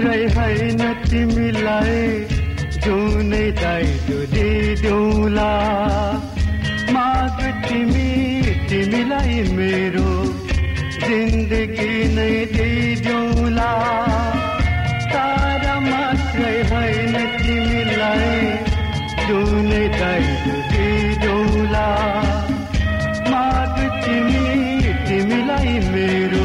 मात्रै होइन तिमीलाई जुनै दाइजो दिउला माग तिमी तिमीलाई मेरो जिन्दगी नै दिउला तारा मात्रै होइन तिमीलाई जुनै दाइजो दिउला माग तिमी तिमीलाई मेरो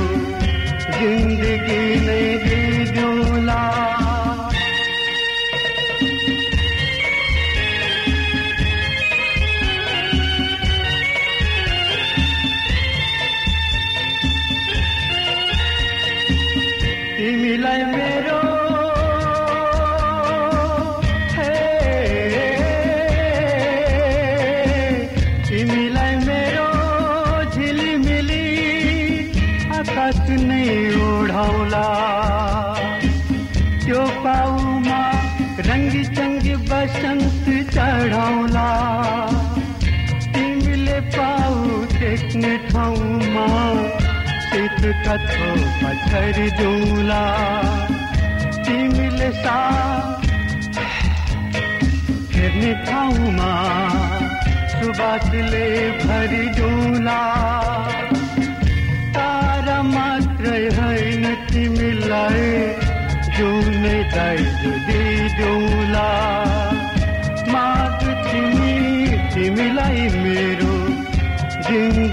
तिमीलाई मेरो मेरो झिलिमिली आकाश नै ओढाउला। त्यो पाउमा रङ्गी चङ्गी बसन्त चढाउला। कथो पत्थर जुला तिमीले सा हेर्ने ठाउँमा सुबासले भरि जुला तारा मात्रै होइन तिमीलाई जुनै दाइजो दिउला माग तिमी तिमीलाई मेरो जिन्दगी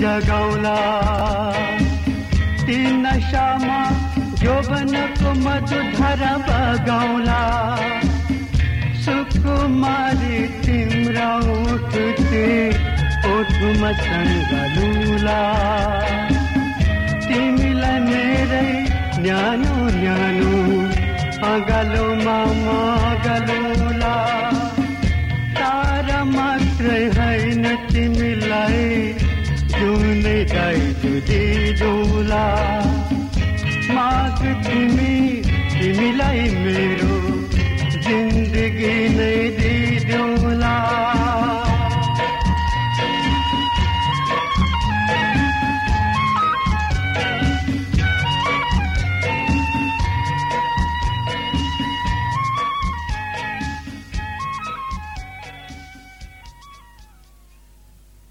जगौला। तीन श्यामा जोबन मधु धर बगौला सुकुमारी तिम्रौते ओम सङ्गलूला तिमीलाई मेरो न्यानो न्यानो अगलो मगलुला तारा मात्रै होइन तिमी तिमी तिमीलाई मेरो जिन्दगी नै